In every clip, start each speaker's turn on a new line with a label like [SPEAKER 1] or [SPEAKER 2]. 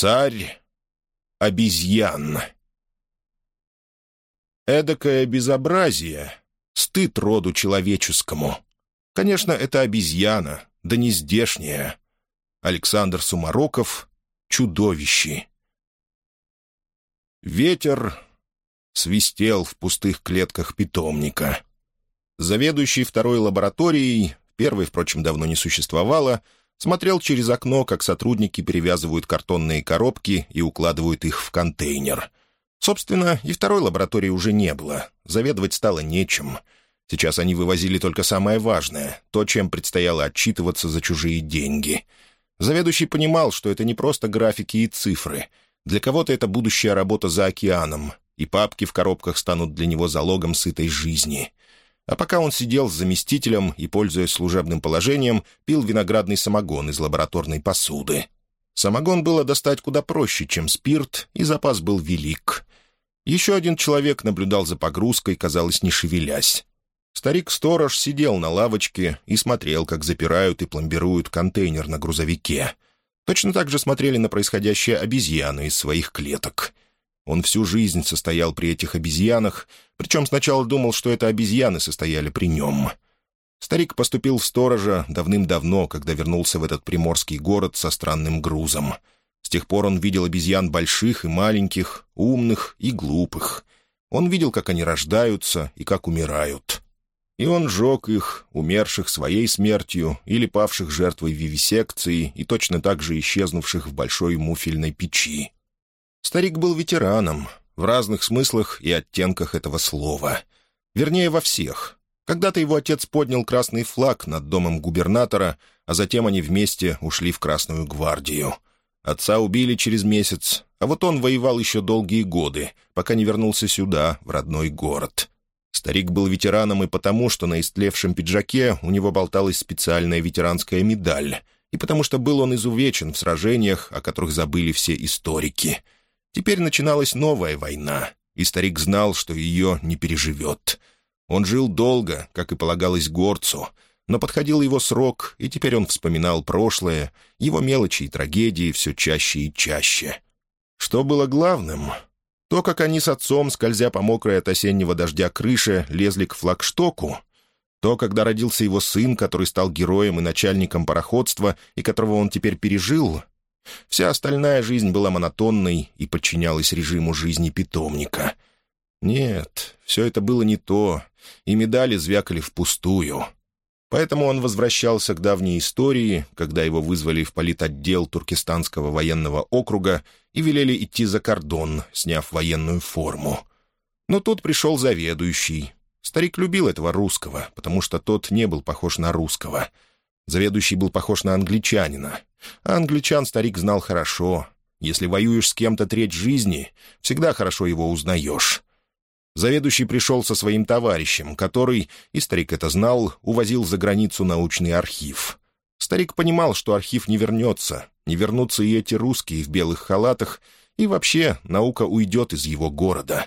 [SPEAKER 1] Царь обезьян. Эдакое безобразие, стыд роду человеческому. Конечно, это обезьяна, да не здешняя. Александр Сумароков «Чудовище». Ветер свистел в пустых клетках питомника. Заведующий второй лабораторией, первой, впрочем, давно не существовало, смотрел через окно, как сотрудники перевязывают картонные коробки и укладывают их в контейнер. Собственно, и второй лаборатории уже не было. Заведовать стало нечем. Сейчас они вывозили только самое важное, то, чем предстояло отчитываться за чужие деньги. Заведующий понимал, что это не просто графики и цифры. Для кого-то это будущая работа за океаном, и папки в коробках станут для него залогом сытой жизни. А пока он сидел с заместителем и, пользуясь служебным положением, пил виноградный самогон из лабораторной посуды. Самогон было достать куда проще, чем спирт, и запас был велик. Еще один человек наблюдал за погрузкой, казалось, не шевелясь. Старик-сторож сидел на лавочке и смотрел, как запирают и пломбируют контейнер на грузовике. Точно так же смотрели на происходящее обезьяны из своих клеток — он всю жизнь состоял при этих обезьянах, причем сначала думал, что это обезьяны состояли при нем. Старик поступил в сторожа давным-давно, когда вернулся в этот приморский город со странным грузом. С тех пор он видел обезьян больших и маленьких, умных и глупых. Он видел, как они рождаются и как умирают. И он жег их, умерших своей смертью или павших жертвой вивисекции и точно так же исчезнувших в большой муфельной печи. Старик был ветераном, в разных смыслах и оттенках этого слова. Вернее, во всех. Когда-то его отец поднял красный флаг над домом губернатора, а затем они вместе ушли в Красную гвардию. Отца убили через месяц, а вот он воевал еще долгие годы, пока не вернулся сюда, в родной город. Старик был ветераном и потому, что на истлевшем пиджаке у него болталась специальная ветеранская медаль, и потому что был он изувечен в сражениях, о которых забыли все историки — Теперь начиналась новая война, и старик знал, что ее не переживет. Он жил долго, как и полагалось горцу, но подходил его срок, и теперь он вспоминал прошлое, его мелочи и трагедии все чаще и чаще. Что было главным? То, как они с отцом, скользя по мокрой от осеннего дождя крыше, лезли к флагштоку, то, когда родился его сын, который стал героем и начальником пароходства, и которого он теперь пережил, Вся остальная жизнь была монотонной и подчинялась режиму жизни питомника. Нет, все это было не то, и медали звякали впустую. Поэтому он возвращался к давней истории, когда его вызвали в политотдел Туркестанского военного округа и велели идти за кордон, сняв военную форму. Но тут пришел заведующий. Старик любил этого русского, потому что тот не был похож на русского — Заведующий был похож на англичанина. Англичан старик знал хорошо. Если воюешь с кем-то треть жизни, всегда хорошо его узнаешь. Заведующий пришел со своим товарищем, который, и старик это знал, увозил за границу научный архив. Старик понимал, что архив не вернется, не вернутся и эти русские в белых халатах, и вообще наука уйдет из его города.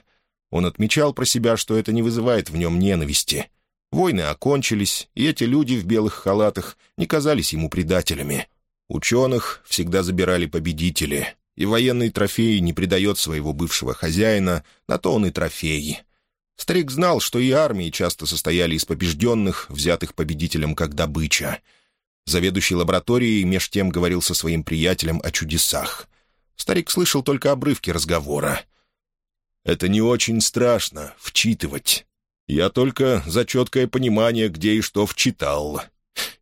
[SPEAKER 1] Он отмечал про себя, что это не вызывает в нем ненависти — Войны окончились, и эти люди в белых халатах не казались ему предателями. Ученых всегда забирали победители, и военный трофей не предает своего бывшего хозяина, на то он и трофей. Старик знал, что и армии часто состояли из побежденных, взятых победителем как добыча. Заведующий лабораторией меж тем говорил со своим приятелем о чудесах. Старик слышал только обрывки разговора. «Это не очень страшно — вчитывать. Я только за четкое понимание, где и что вчитал.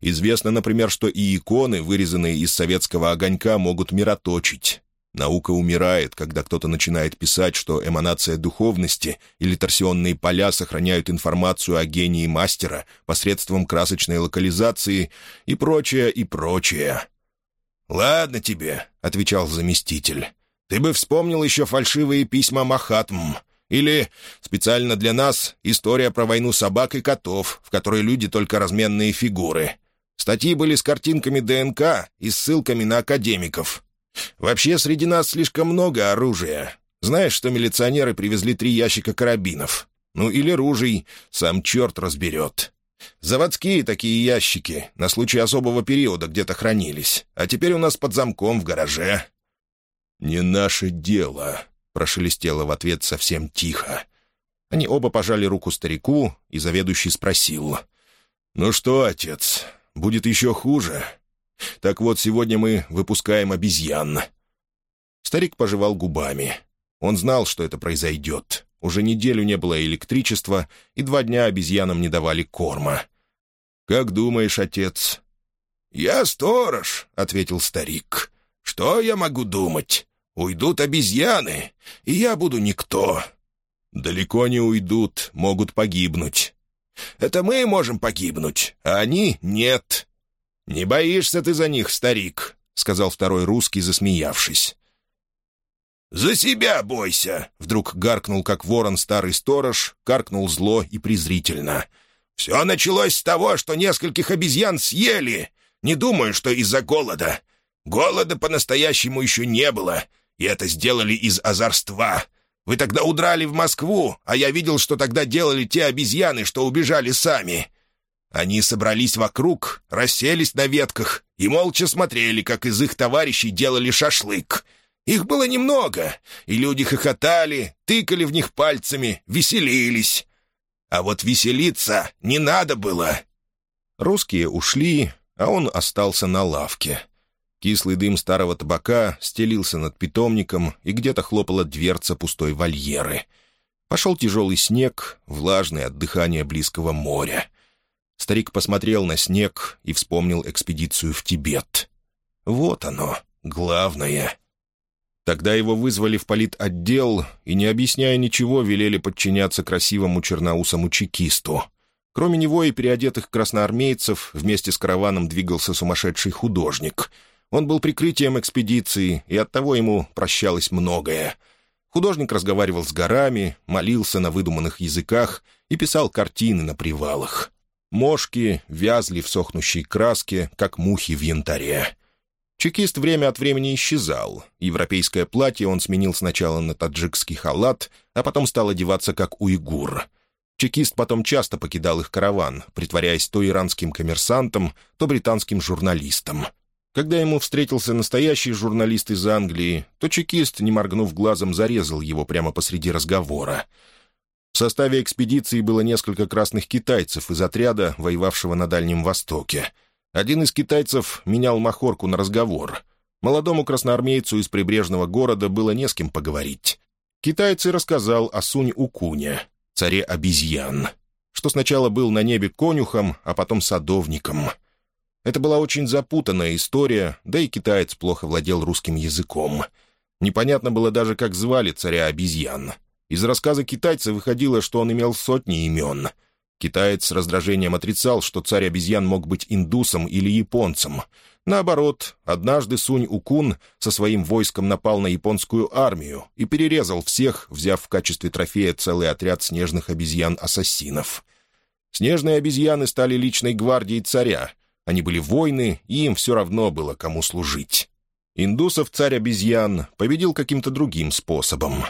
[SPEAKER 1] Известно, например, что и иконы, вырезанные из советского огонька, могут мироточить. Наука умирает, когда кто-то начинает писать, что эманация духовности или торсионные поля сохраняют информацию о гении мастера посредством красочной локализации и прочее, и прочее. «Ладно тебе», — отвечал заместитель. «Ты бы вспомнил еще фальшивые письма Махатм. Или, специально для нас, история про войну собак и котов, в которой люди только разменные фигуры. Статьи были с картинками ДНК и ссылками на академиков. Вообще, среди нас слишком много оружия. Знаешь, что милиционеры привезли три ящика карабинов? Ну, или ружей, сам черт разберет. Заводские такие ящики, на случай особого периода где-то хранились. А теперь у нас под замком в гараже. «Не наше дело», — прошелестело в ответ совсем тихо. Они оба пожали руку старику, и заведующий спросил. «Ну что, отец, будет еще хуже? Так вот, сегодня мы выпускаем обезьян». Старик пожевал губами. Он знал, что это произойдет. Уже неделю не было электричества, и два дня обезьянам не давали корма. «Как думаешь, отец?» «Я сторож», — ответил старик. «Что я могу думать? Уйдут обезьяны, и я буду никто. «Далеко не уйдут, могут погибнуть». «Это мы можем погибнуть, а они — нет». «Не боишься ты за них, старик», — сказал второй русский, засмеявшись. «За себя бойся!» — вдруг гаркнул, как ворон старый сторож, каркнул зло и презрительно. «Все началось с того, что нескольких обезьян съели. Не думаю, что из-за голода. Голода по-настоящему еще не было, и это сделали из озорства. Вы тогда удрали в Москву, а я видел, что тогда делали те обезьяны, что убежали сами. Они собрались вокруг, расселись на ветках и молча смотрели, как из их товарищей делали шашлык. Их было немного, и люди хохотали, тыкали в них пальцами, веселились. А вот веселиться не надо было. Русские ушли, а он остался на лавке. Кислый дым старого табака стелился над питомником, и где-то хлопала дверца пустой вольеры. Пошел тяжелый снег, влажный от дыхания близкого моря. Старик посмотрел на снег и вспомнил экспедицию в Тибет. Вот оно, главное. Тогда его вызвали в политотдел и, не объясняя ничего, велели подчиняться красивому черноусому чекисту. Кроме него и переодетых красноармейцев вместе с караваном двигался сумасшедший художник — он был прикрытием экспедиции, и оттого ему прощалось многое. Художник разговаривал с горами, молился на выдуманных языках и писал картины на привалах. Мошки вязли в сохнущей краске, как мухи в янтаре. Чекист время от времени исчезал. Европейское платье он сменил сначала на таджикский халат, а потом стал одеваться как уйгур. Чекист потом часто покидал их караван, притворяясь то иранским коммерсантом, то британским журналистом — когда ему встретился настоящий журналист из Англии, то чекист, не моргнув глазом, зарезал его прямо посреди разговора. В составе экспедиции было несколько красных китайцев из отряда, воевавшего на Дальнем Востоке. Один из китайцев менял махорку на разговор. Молодому красноармейцу из прибрежного города было не с кем поговорить. Китайцы рассказал о Сунь-Укуне, царе обезьян, что сначала был на небе конюхом, а потом садовником — это была очень запутанная история, да и китаец плохо владел русским языком. Непонятно было даже, как звали царя обезьян. Из рассказа китайца выходило, что он имел сотни имен. Китаец с раздражением отрицал, что царь обезьян мог быть индусом или японцем. Наоборот, однажды Сунь-Укун со своим войском напал на японскую армию и перерезал всех, взяв в качестве трофея целый отряд снежных обезьян-ассасинов. Снежные обезьяны стали личной гвардией царя — они были воины, и им все равно было, кому служить. Индусов царь обезьян победил каким-то другим способом.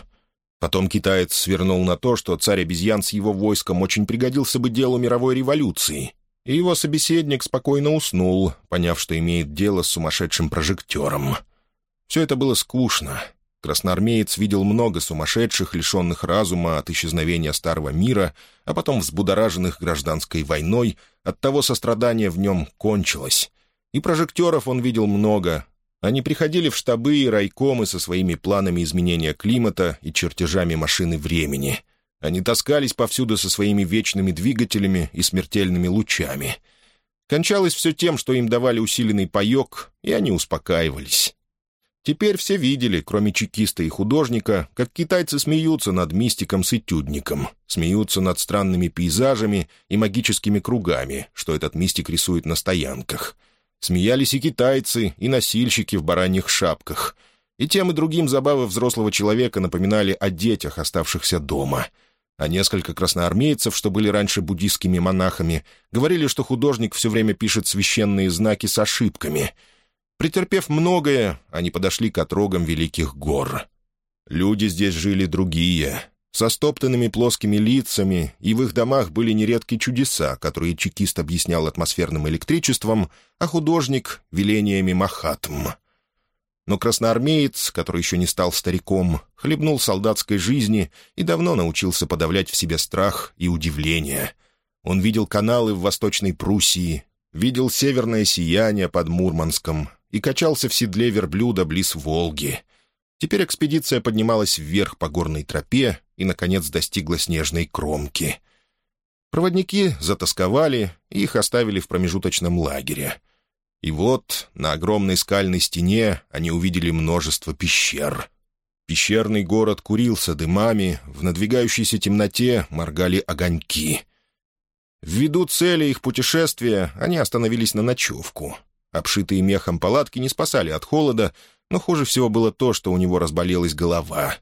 [SPEAKER 1] Потом китаец свернул на то, что царь обезьян с его войском очень пригодился бы делу мировой революции, и его собеседник спокойно уснул, поняв, что имеет дело с сумасшедшим прожектором. Все это было скучно. Красноармеец видел много сумасшедших, лишенных разума от исчезновения старого мира, а потом взбудораженных гражданской войной, оттого сострадание в нем кончилось. И прожекторов он видел много. Они приходили в штабы и райкомы со своими планами изменения климата и чертежами машины времени. Они таскались повсюду со своими вечными двигателями и смертельными лучами. Кончалось все тем, что им давали усиленный паек, и они успокаивались. Теперь все видели, кроме чекиста и художника, как китайцы смеются над мистиком с этюдником, смеются над странными пейзажами и магическими кругами, что этот мистик рисует на стоянках. Смеялись и китайцы, и носильщики в бараньих шапках. И тем и другим забавы взрослого человека напоминали о детях, оставшихся дома. А несколько красноармейцев, что были раньше буддийскими монахами, говорили, что художник все время пишет священные знаки с ошибками — Претерпев многое, они подошли к отрогам великих гор. Люди здесь жили другие, со стоптанными плоскими лицами, и в их домах были нередки чудеса, которые чекист объяснял атмосферным электричеством, а художник — велениями Махатм. но красноармеец, который еще не стал стариком, хлебнул солдатской жизни и давно научился подавлять в себе страх и удивление. Он видел каналы в Восточной Пруссии, видел северное сияние под Мурманском и качался в седле верблюда близ Волги. Теперь экспедиция поднималась вверх по горной тропе и, наконец, достигла снежной кромки. Проводники затасковали и их оставили в промежуточном лагере — и вот на огромной скальной стене они увидели множество пещер. Пещерный город курился дымами, в надвигающейся темноте моргали огоньки. Ввиду цели их путешествия они остановились на ночевку. Обшитые мехом палатки не спасали от холода, но хуже всего было то, что у него разболелась голова.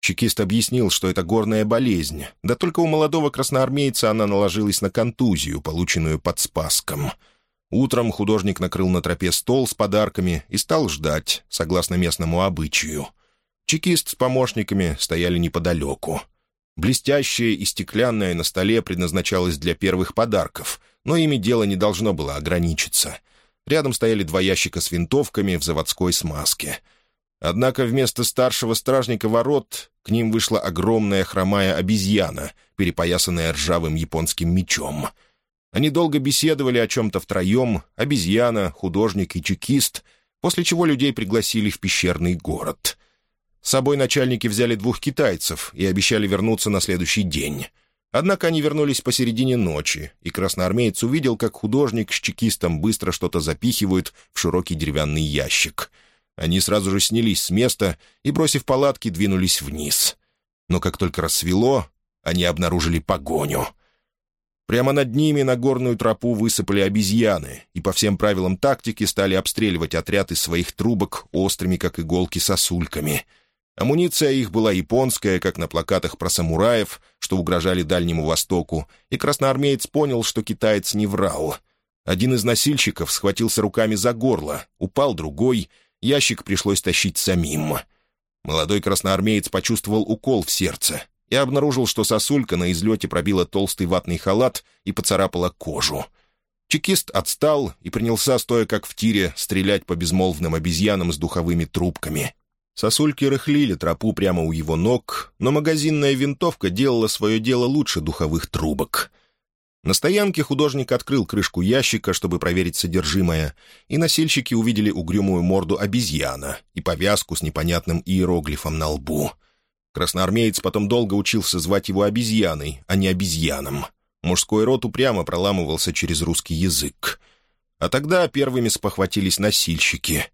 [SPEAKER 1] Чекист объяснил, что это горная болезнь, да только у молодого красноармейца она наложилась на контузию, полученную под Спаском — Утром художник накрыл на тропе стол с подарками и стал ждать, согласно местному обычаю. Чекист с помощниками стояли неподалеку. Блестящее и стеклянное на столе предназначалось для первых подарков, но ими дело не должно было ограничиться. Рядом стояли два ящика с винтовками в заводской смазке. Однако вместо старшего стражника ворот к ним вышла огромная хромая обезьяна, перепоясанная ржавым японским мечом — они долго беседовали о чем-то втроем, обезьяна, художник и чекист, после чего людей пригласили в пещерный город. С собой начальники взяли двух китайцев и обещали вернуться на следующий день. Однако они вернулись посередине ночи, и красноармеец увидел, как художник с чекистом быстро что-то запихивают в широкий деревянный ящик. Они сразу же снялись с места и, бросив палатки, двинулись вниз. Но как только рассвело, они обнаружили погоню — Прямо над ними на горную тропу высыпали обезьяны и по всем правилам тактики стали обстреливать отряд из своих трубок острыми, как иголки, сосульками. Амуниция их была японская, как на плакатах про самураев, что угрожали Дальнему Востоку, и красноармеец понял, что китаец не врал. Один из носильщиков схватился руками за горло, упал другой, ящик пришлось тащить самим. Молодой красноармеец почувствовал укол в сердце, я обнаружил, что сосулька на излете пробила толстый ватный халат и поцарапала кожу. Чекист отстал и принялся, стоя как в тире, стрелять по безмолвным обезьянам с духовыми трубками. Сосульки рыхлили тропу прямо у его ног, но магазинная винтовка делала свое дело лучше духовых трубок. На стоянке художник открыл крышку ящика, чтобы проверить содержимое, и носильщики увидели угрюмую морду обезьяна и повязку с непонятным иероглифом на лбу — Красноармеец потом долго учился звать его обезьяной, а не обезьяном. Мужской род упрямо проламывался через русский язык. А тогда первыми спохватились носильщики.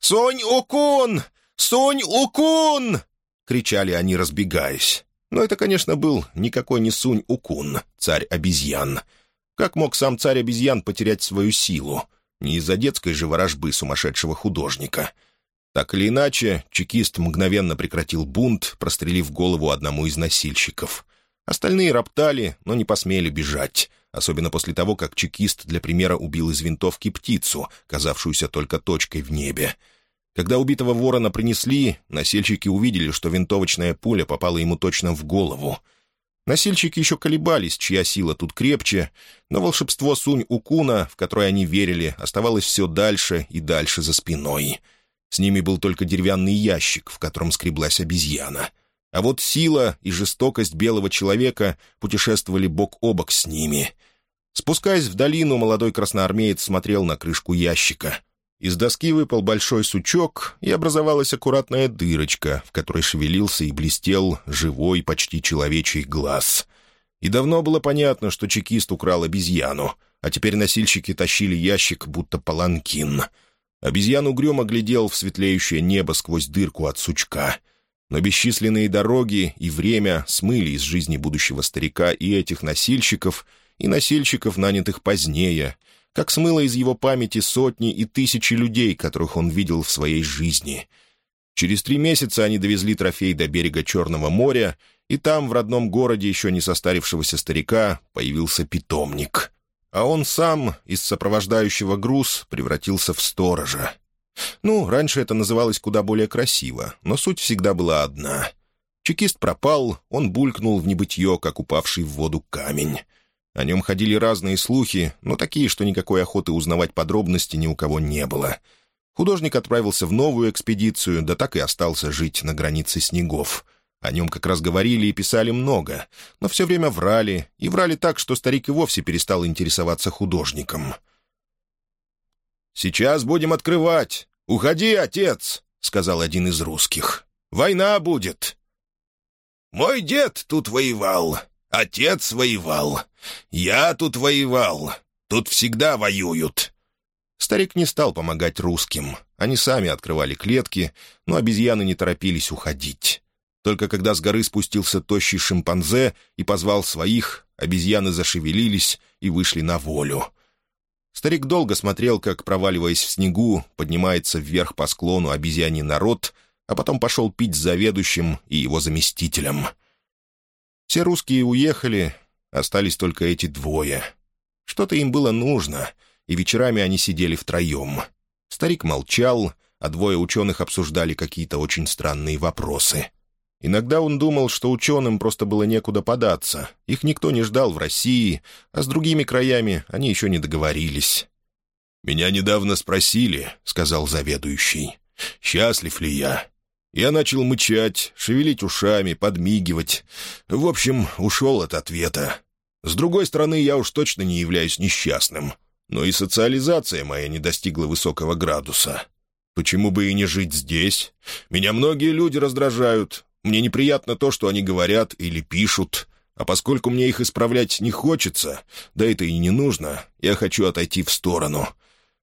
[SPEAKER 1] «Сонь-Укун! Сунь-Укун!» — кричали они, разбегаясь. Но это, конечно, был никакой не Сунь-Укун, царь обезьян. Как мог сам царь обезьян потерять свою силу? Не из-за детской же ворожбы сумасшедшего художника — так или иначе, чекист мгновенно прекратил бунт, прострелив голову одному из носильщиков. Остальные роптали, но не посмели бежать, особенно после того, как чекист для примера убил из винтовки птицу, казавшуюся только точкой в небе. Когда убитого ворона принесли, носильщики увидели, что винтовочная пуля попала ему точно в голову. Носильщики еще колебались, чья сила тут крепче, но волшебство Сунь-Укуна, в которое они верили, оставалось все дальше и дальше за спиной — с ними был только деревянный ящик, в котором скреблась обезьяна. А вот сила и жестокость белого человека путешествовали бок о бок с ними. Спускаясь в долину, молодой красноармеец смотрел на крышку ящика. Из доски выпал большой сучок, и образовалась аккуратная дырочка, в которой шевелился и блестел живой, почти человечий глаз. И давно было понятно, что чекист украл обезьяну, а теперь носильщики тащили ящик, будто паланкин — Обезьян угрюмо глядел в светлеющее небо сквозь дырку от сучка. Но бесчисленные дороги и время смыли из жизни будущего старика и этих носильщиков, и носильщиков, нанятых позднее, как смыло из его памяти сотни и тысячи людей, которых он видел в своей жизни. Через три месяца они довезли трофей до берега Черного моря, и там, в родном городе еще не состарившегося старика, появился питомник а он сам из сопровождающего груз превратился в сторожа. Ну, раньше это называлось куда более красиво, но суть всегда была одна. Чекист пропал, он булькнул в небытье, как упавший в воду камень. О нем ходили разные слухи, но такие, что никакой охоты узнавать подробности ни у кого не было. Художник отправился в новую экспедицию, да так и остался жить на границе снегов. О нем как раз говорили и писали много, но все время врали, и врали так, что старик и вовсе перестал интересоваться художником. «Сейчас будем открывать. Уходи, отец!» — сказал один из русских. «Война будет!» «Мой дед тут воевал, отец воевал, я тут воевал. Тут всегда воюют». Старик не стал помогать русским. Они сами открывали клетки, но обезьяны не торопились уходить. Только когда с горы спустился тощий шимпанзе и позвал своих, обезьяны зашевелились и вышли на волю. Старик долго смотрел, как, проваливаясь в снегу, поднимается вверх по склону обезьяний народ, а потом пошел пить с заведующим и его заместителем. Все русские уехали, остались только эти двое. Что-то им было нужно, и вечерами они сидели втроем. Старик молчал, а двое ученых обсуждали какие-то очень странные вопросы. Иногда он думал, что ученым просто было некуда податься. Их никто не ждал в России, а с другими краями они еще не договорились. «Меня недавно спросили», — сказал заведующий, — «счастлив ли я?» Я начал мычать, шевелить ушами, подмигивать. В общем, ушел от ответа. С другой стороны, я уж точно не являюсь несчастным. Но и социализация моя не достигла высокого градуса. Почему бы и не жить здесь? Меня многие люди раздражают, мне неприятно то, что они говорят или пишут, а поскольку мне их исправлять не хочется, да это и не нужно, я хочу отойти в сторону.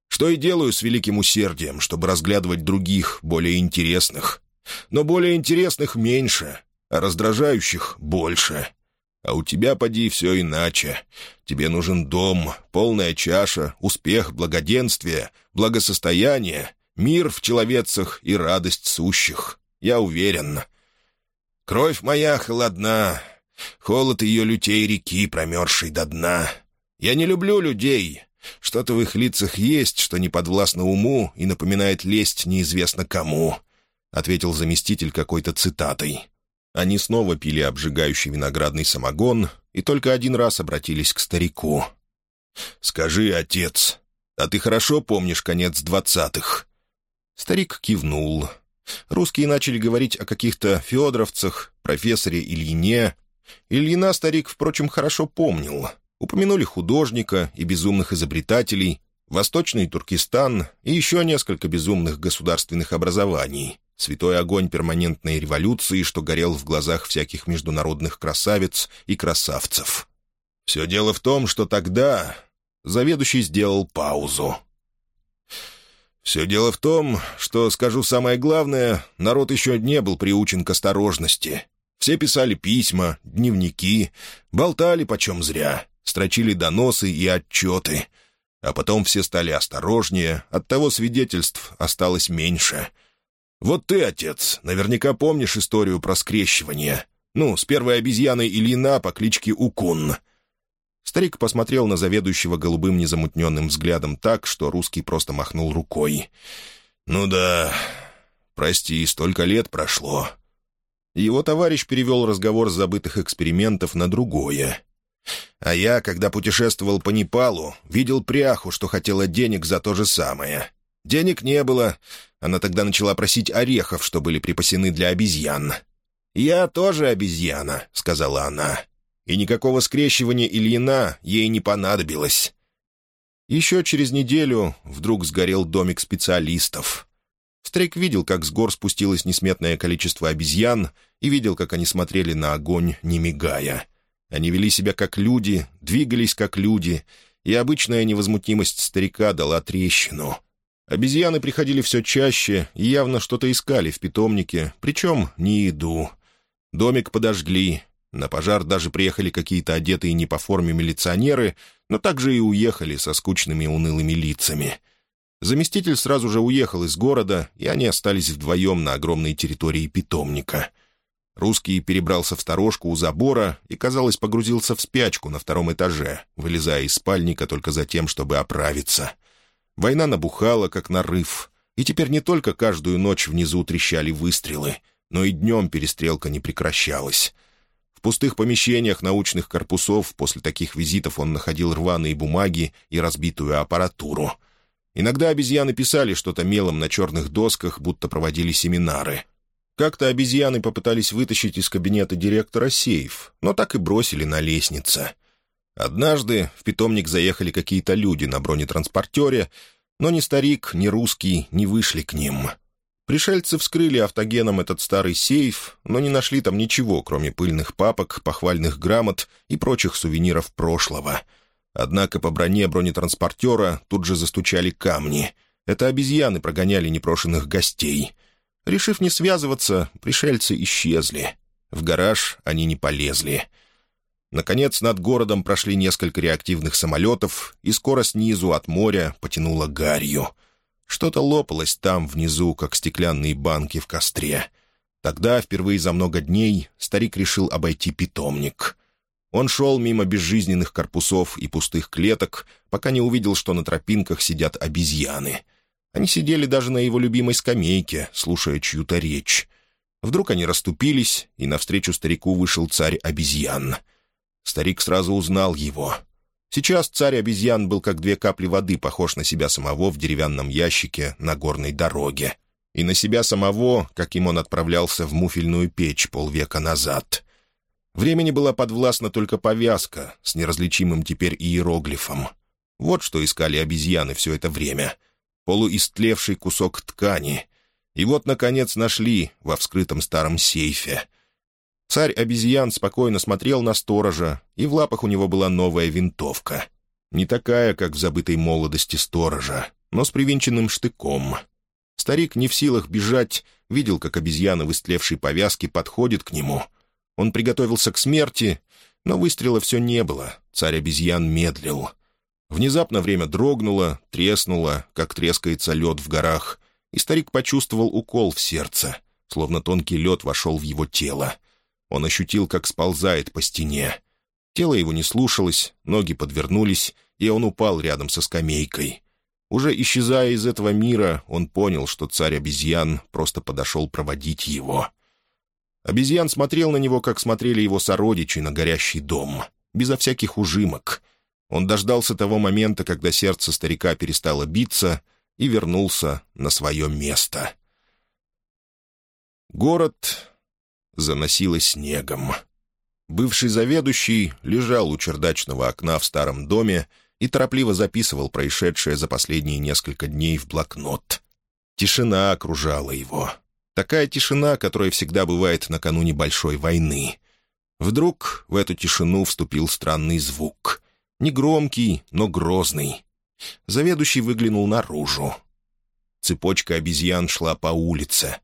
[SPEAKER 1] Что и делаю с великим усердием, чтобы разглядывать других, более интересных. Но более интересных меньше, а раздражающих больше. А у тебя, поди, все иначе. Тебе нужен дом, полная чаша, успех, благоденствие, благосостояние, мир в человецах и радость сущих. Я уверен, Кровь моя холодна, холод ее лютей реки, промерзшей до дна. Я не люблю людей. Что-то в их лицах есть, что не подвластно уму и напоминает лесть неизвестно кому», — ответил заместитель какой-то цитатой. Они снова пили обжигающий виноградный самогон и только один раз обратились к старику. «Скажи, отец, а ты хорошо помнишь конец двадцатых?» Старик кивнул. Русские начали говорить о каких-то федоровцах, профессоре Ильине. Ильина старик, впрочем, хорошо помнил. Упомянули художника и безумных изобретателей, Восточный Туркестан и еще несколько безумных государственных образований. Святой огонь перманентной революции, что горел в глазах всяких международных красавиц и красавцев. Все дело в том, что тогда заведующий сделал паузу. Все дело в том, что, скажу самое главное, народ еще не был приучен к осторожности. Все писали письма, дневники, болтали почем зря, строчили доносы и отчеты. А потом все стали осторожнее, оттого свидетельств осталось меньше. Вот ты, отец, наверняка помнишь историю про скрещивание. Ну, с первой обезьяной Ильина по кличке Укун — Старик посмотрел на заведующего голубым незамутненным взглядом так, что русский просто махнул рукой. «Ну да, прости, столько лет прошло». Его товарищ перевел разговор с забытых экспериментов на другое. «А я, когда путешествовал по Непалу, видел пряху, что хотела денег за то же самое. Денег не было. Она тогда начала просить орехов, что были припасены для обезьян. «Я тоже обезьяна», — сказала она и никакого скрещивания Ильина ей не понадобилось. Еще через неделю вдруг сгорел домик специалистов. Стрейк видел, как с гор спустилось несметное количество обезьян, и видел, как они смотрели на огонь, не мигая. Они вели себя как люди, двигались как люди, и обычная невозмутимость старика дала трещину. Обезьяны приходили все чаще и явно что-то искали в питомнике, причем не еду. Домик подожгли, на пожар даже приехали какие-то одетые не по форме милиционеры, но также и уехали со скучными унылыми лицами. Заместитель сразу же уехал из города, и они остались вдвоем на огромной территории питомника. Русский перебрался в сторожку у забора и, казалось, погрузился в спячку на втором этаже, вылезая из спальника только за тем, чтобы оправиться. Война набухала, как нарыв, и теперь не только каждую ночь внизу трещали выстрелы, но и днем перестрелка не прекращалась — в пустых помещениях научных корпусов после таких визитов он находил рваные бумаги и разбитую аппаратуру. Иногда обезьяны писали что-то мелом на черных досках, будто проводили семинары. Как-то обезьяны попытались вытащить из кабинета директора сейф, но так и бросили на лестнице. Однажды в питомник заехали какие-то люди на бронетранспортере, но ни старик, ни русский не вышли к ним. Пришельцы вскрыли автогеном этот старый сейф, но не нашли там ничего, кроме пыльных папок, похвальных грамот и прочих сувениров прошлого. Однако по броне бронетранспортера тут же застучали камни. Это обезьяны прогоняли непрошенных гостей — Решив не связываться, пришельцы исчезли. В гараж они не полезли. Наконец, над городом прошли несколько реактивных самолетов, и скоро снизу от моря потянуло гарью. Что-то лопалось там, внизу, как стеклянные банки в костре. Тогда, впервые за много дней, старик решил обойти питомник. Он шел мимо безжизненных корпусов и пустых клеток, пока не увидел, что на тропинках сидят обезьяны — они сидели даже на его любимой скамейке, слушая чью-то речь. Вдруг они расступились, и навстречу старику вышел царь обезьян. Старик сразу узнал его. Сейчас царь обезьян был как две капли воды похож на себя самого в деревянном ящике на горной дороге. И на себя самого, каким он отправлялся в муфельную печь полвека назад. Времени была подвластна только повязка с неразличимым теперь иероглифом. Вот что искали обезьяны все это время — полуистлевший кусок ткани. И вот, наконец, нашли во вскрытом старом сейфе. Царь обезьян спокойно смотрел на сторожа, и в лапах у него была новая винтовка. Не такая, как в забытой молодости сторожа, но с привинченным штыком. Старик не в силах бежать, видел, как обезьяна в истлевшей повязке подходит к нему. Он приготовился к смерти, но выстрела все не было. Царь обезьян медлил. Внезапно время дрогнуло, треснуло, как трескается лед в горах, и старик почувствовал укол в сердце, словно тонкий лед вошел в его тело. Он ощутил, как сползает по стене. Тело его не слушалось, ноги подвернулись, и он упал рядом со скамейкой. Уже исчезая из этого мира, он понял, что царь обезьян просто подошел проводить его. Обезьян смотрел на него, как смотрели его сородичи на горящий дом, безо всяких ужимок — он дождался того момента, когда сердце старика перестало биться, и вернулся на свое место. Город заносило снегом. Бывший заведующий лежал у чердачного окна в старом доме и торопливо записывал происшедшее за последние несколько дней в блокнот. Тишина окружала его. Такая тишина, которая всегда бывает накануне большой войны. Вдруг в эту тишину вступил странный звук. Негромкий, но грозный. Заведующий выглянул наружу. Цепочка обезьян шла по улице.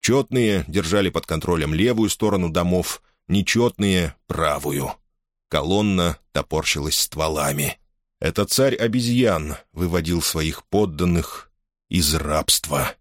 [SPEAKER 1] Четные держали под контролем левую сторону домов, нечетные — правую. Колонна топорщилась стволами. Это царь обезьян выводил своих подданных из рабства.